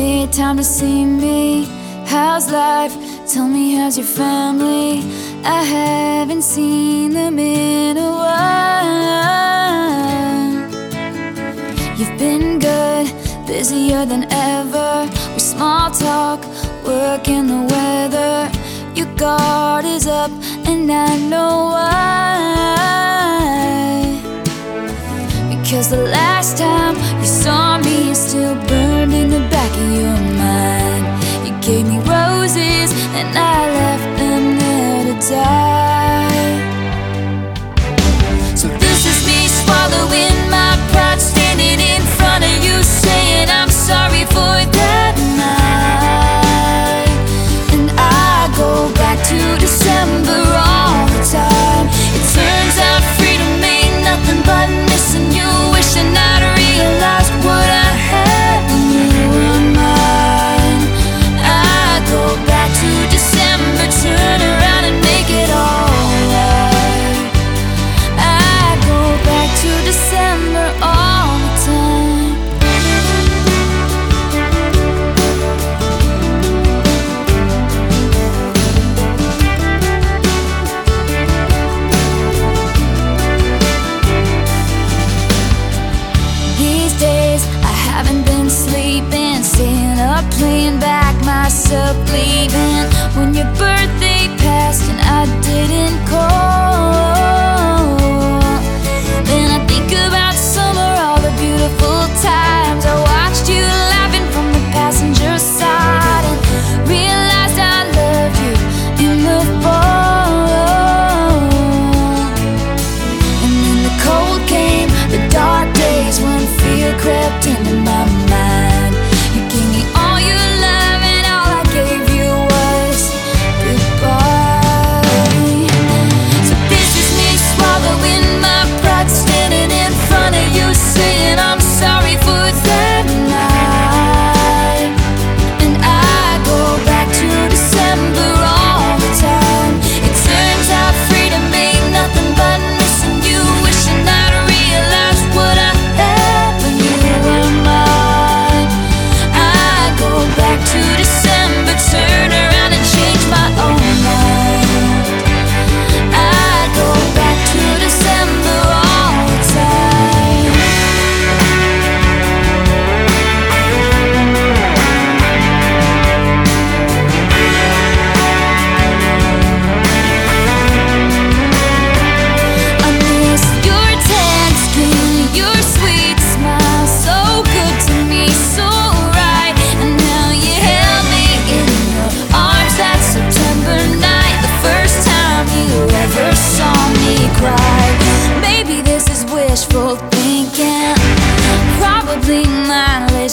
me time to see me. How's life? Tell me, how's your family? I haven't seen them in a while. You've been good, busier than ever. We small talk, work, and the weather. Your guard is up, and I know why. Because the last time playing back myself leaving. When you burn concern.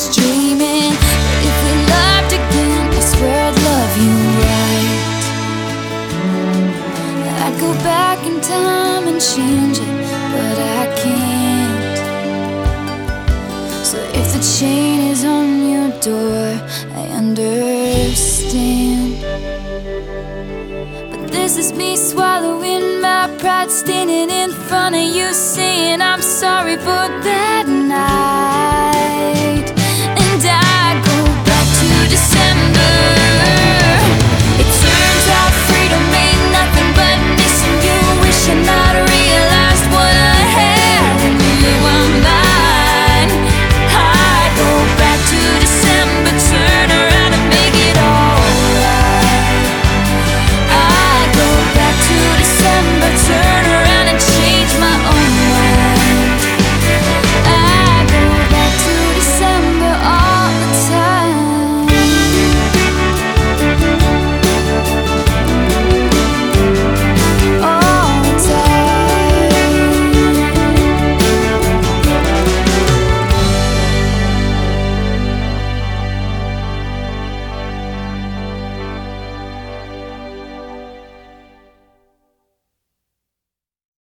dreaming. But if we loved again, I swear I'd love you right. I'd go back in time and change it, but I can't. So if the chain is on your door, I understand. But this is me swallowing my pride, standing in front of you, saying I'm sorry for that night.